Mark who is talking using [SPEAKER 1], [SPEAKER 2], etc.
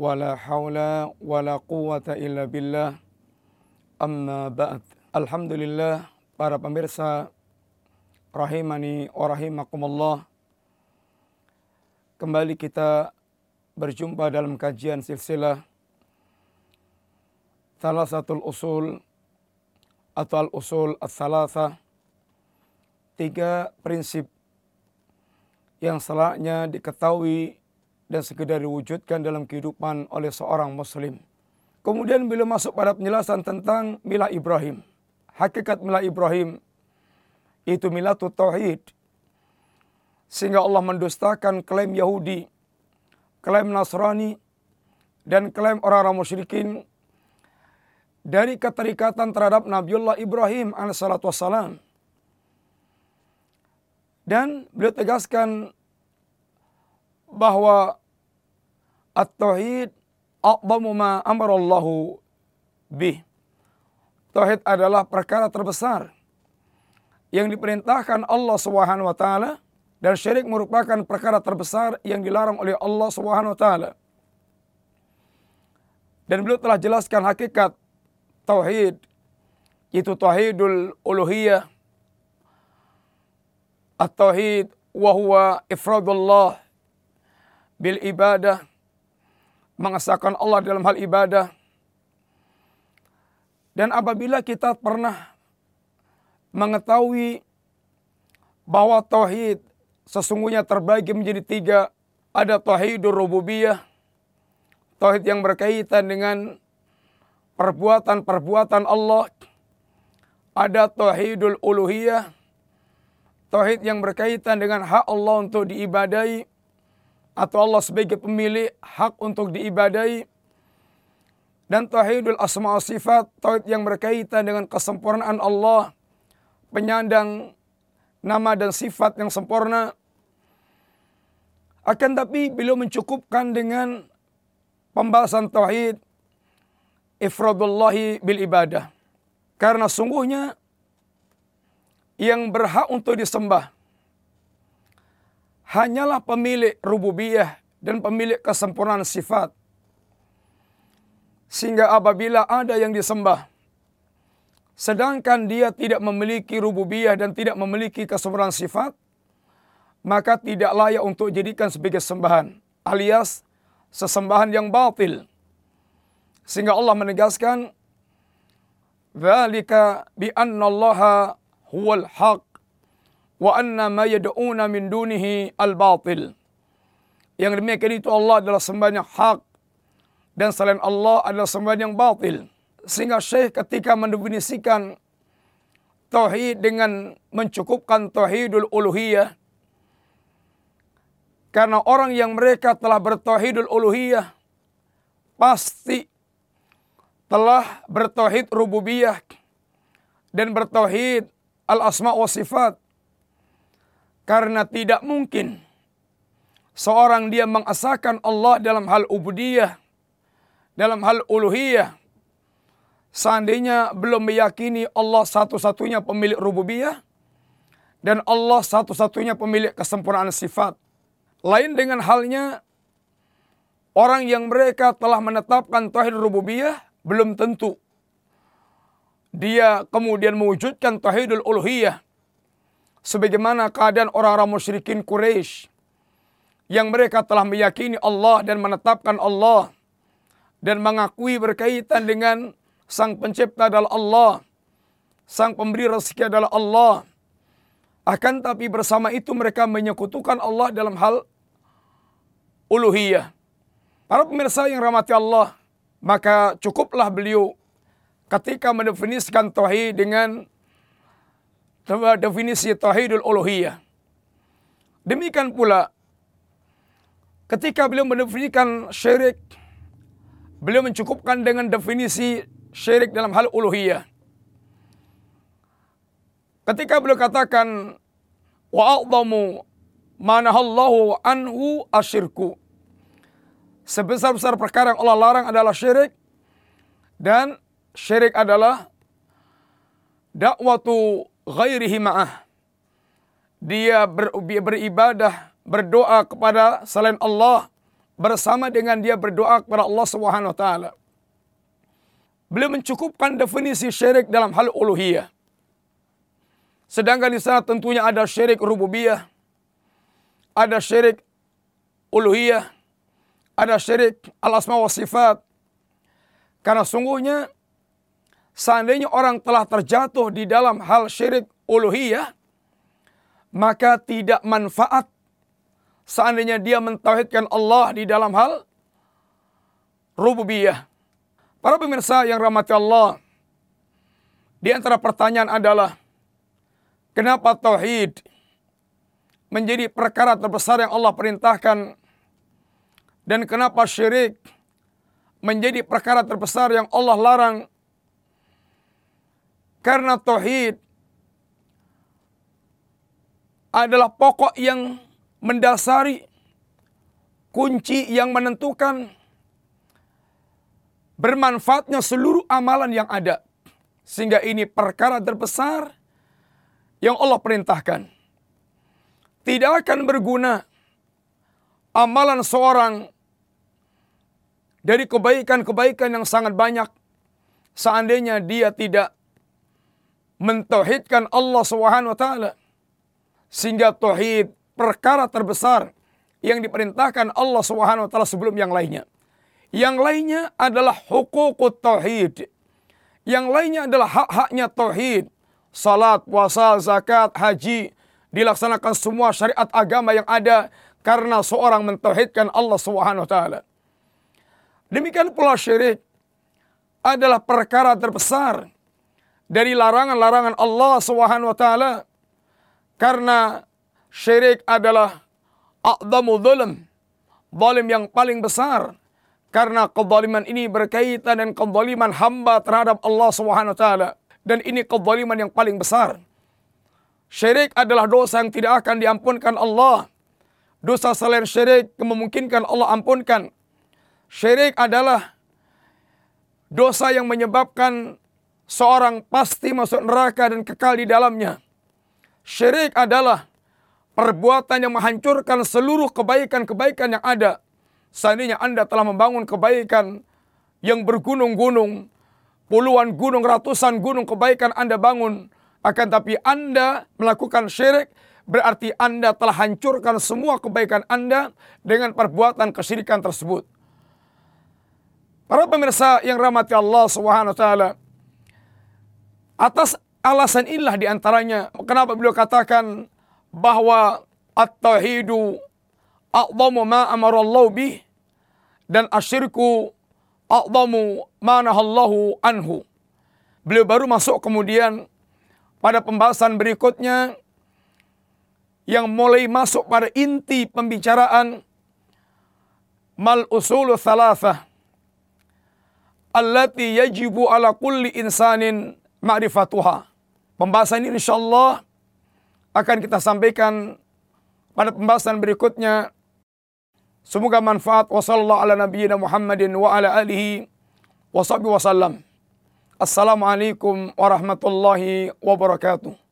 [SPEAKER 1] wala haula wala quwata illa billah amma ba'd Alhamdulillah para pemirsa rahimani wa rahimakumullah. Kembali kita berjumpa dalam kajian silsilah salah satu usul atau al-usul as-salasa tiga prinsip yang selaknya diketahui dan sekedar diwujudkan dalam kehidupan oleh seorang muslim. Kemudian beliau masuk pada penjelasan tentang milah Ibrahim. Hakikat milah Ibrahim itu milatu tauhid. Sehingga Allah mendustakan klaim Yahudi, klaim Nasrani, dan klaim orang-orang musyrikin dari keterikatan terhadap Nabiullah Ibrahim alaihissalatu wassalam. Dan beliau tegaskan bahwa At-tauhid a'zamu ma amarallahu bih. Tauhid adalah perkara terbesar yang diperintahkan Allah Subhanahu wa taala dan syirik merupakan perkara terbesar yang dilarang oleh Allah Subhanahu wa taala. Dan beliau telah jelaskan hakikat tauhid itu tauhidul uluhiyah at-tauhid wa huwa ifradullah bil ibadah mengesahkan Allah dalam hal ibadah. Dan apabila kita pernah mengetahui bahwa tauhid sesungguhnya terbagi menjadi tiga, ada tauhidur rububiyah, tauhid yang berkaitan dengan perbuatan-perbuatan Allah, ada tauhidul uluhiyah, tauhid yang berkaitan dengan hak Allah untuk diibadai, atau Allah sebagai pemilik hak untuk diibadai. Dan tauhidul asma sifat tauhid yang berkaitan dengan kesempurnaan Allah penyandang nama dan sifat yang sempurna. Akan tapi beliau mencukupkan dengan pembahasan tauhid ifradullahi bil ibadah. Karena sungguhnya yang berhak untuk disembah hanyalah pemilik rububiyah dan pemilik kesempurnaan sifat. Sehingga apabila ada yang disembah, sedangkan dia tidak memiliki rububiyah dan tidak memiliki kesempurnaan sifat, maka tidak layak untuk dijadikan sebagai sembahan, alias sesembahan yang batil. Sehingga Allah menegaskan, "Dzalika bi anna Allah huwal haq wa anna ma yad'una min dunihi al-batil. Yang demikian itu Allah adalah sembahan yang hak dan selain Allah adalah sembahan yang batil. Sehingga Syekh ketika mendefinisikan tauhid dengan mencukupkan tauhidul uluhiyah karena orang yang mereka telah bertauhidul uluhiyah pasti telah bertauhid rububiyah dan bertauhid al-asma wa sifat karena tidak mungkin seorang dia mengesahkan Allah dalam hal ubudiyah, dalam hal uluhiyah. Seandainya belum meyakini Allah satu-satunya pemilik rububiyah dan Allah satu-satunya pemilik kesempurnaan sifat. Lain dengan halnya orang yang mereka telah menetapkan tauhid rububiyah belum tentu dia kemudian mewujudkan tauhidul uluhiyah sebagaimana keadaan orang-orang musyrikin Quraisy yang mereka telah meyakini Allah dan menetapkan Allah dan mengakui berkaitan dengan sang pencipta adalah Allah, sang pemberi rezeki adalah Allah. Akan tapi bersama itu mereka menyekutukan Allah dalam hal uluhiyah. Para pemirsa yang rahmati Allah, maka cukuplah beliau ketika mendefinisikan tauhid dengan definisi tauhidul uluhiyah. Demikian pula ketika beliau mendefinisikan syirik Beliau mencukupkan dengan definisi syirik dalam hal uluhiyah. Ketika beliau katakan wa a'dhamu manahallahu anhu asyirku. Sebesar-besar perkara yang Allah larang adalah syirik dan syirik adalah dakwatu ghairihi ma'ah. Dia ber, beribadah, berdoa kepada selain Allah bersama dengan dia berdoa kepada Allah Subhanahu wa taala. Beliau mencukupkan definisi syirik dalam hal uluhiyah. Sedangkan di sana tentunya ada syirik rububiyah, ada syirik uluhiyah, ada syirik al-asma wa sifat. Karena sungguhnya seandainya orang telah terjatuh di dalam hal syirik uluhiyah, maka tidak manfaat seandainya dia mentauhidkan Allah di dalam hal rububiyah. Para pemirsa yang rahmati Allah, di antara pertanyaan adalah, Kenapa tauhid menjadi perkara terbesar yang Allah perintahkan dan kenapa syirik menjadi perkara terbesar yang Allah larang? Karena tauhid adalah pokok yang mendasari kunci yang menentukan bermanfaatnya seluruh amalan yang ada. Sehingga ini perkara terbesar yang Allah perintahkan. Tidak akan berguna amalan seorang dari kebaikan-kebaikan yang sangat banyak seandainya dia tidak mentauhidkan Allah Subhanahu wa taala. Sehingga tauhid perkara terbesar yang diperintahkan Allah Subhanahu wa taala sebelum yang lainnya. Yang lainnya adalah hukukut tauhid. Yang lainnya adalah hak-haknya tauhid salat, puasa, zakat, haji, dilaksanakan semua syariat agama yang ada karena seorang mentauhidkan Allah Subhanahu wa taala. Demikian pula syirik adalah perkara terbesar dari larangan-larangan Allah Subhanahu wa taala karena syirik adalah a'dhamu dzulm, zalim yang paling besar karena kezaliman ini berkaitan dengan kezaliman hamba terhadap Allah Subhanahu wa taala. Dan ini kezaliman yang paling besar. Syirik adalah dosa yang tidak akan diampunkan Allah. Dosa selain syirik memungkinkan Allah ampunkan. Syirik adalah dosa yang menyebabkan seorang pasti masuk neraka dan kekal di dalamnya. Syirik adalah perbuatan yang menghancurkan seluruh kebaikan-kebaikan yang ada. Seandainya Anda telah membangun kebaikan yang bergunung-gunung, puluhan gunung, ratusan gunung kebaikan Anda bangun. Akan tapi Anda melakukan syirik, berarti Anda telah hancurkan semua kebaikan Anda dengan perbuatan kesyirikan tersebut. Para pemirsa yang rahmati Allah Subhanahu wa taala. Atas alasan inilah di antaranya kenapa beliau katakan bahwa at-tauhidu a'zamu ma amarallahu bih dan asyirku a'zamu manahallahu anhu. Beliau baru masuk kemudian pada pembahasan berikutnya yang mulai masuk pada inti pembicaraan mal usulu thalathah allati yajibu ala kulli insanin ma'rifatuha. Pembahasan ini insyaallah akan kita sampaikan pada pembahasan berikutnya Semoga manfaat. Wassalamualaikum ala wa ala alihi wa wasallam. Assalamualaikum warahmatullahi wabarakatuh.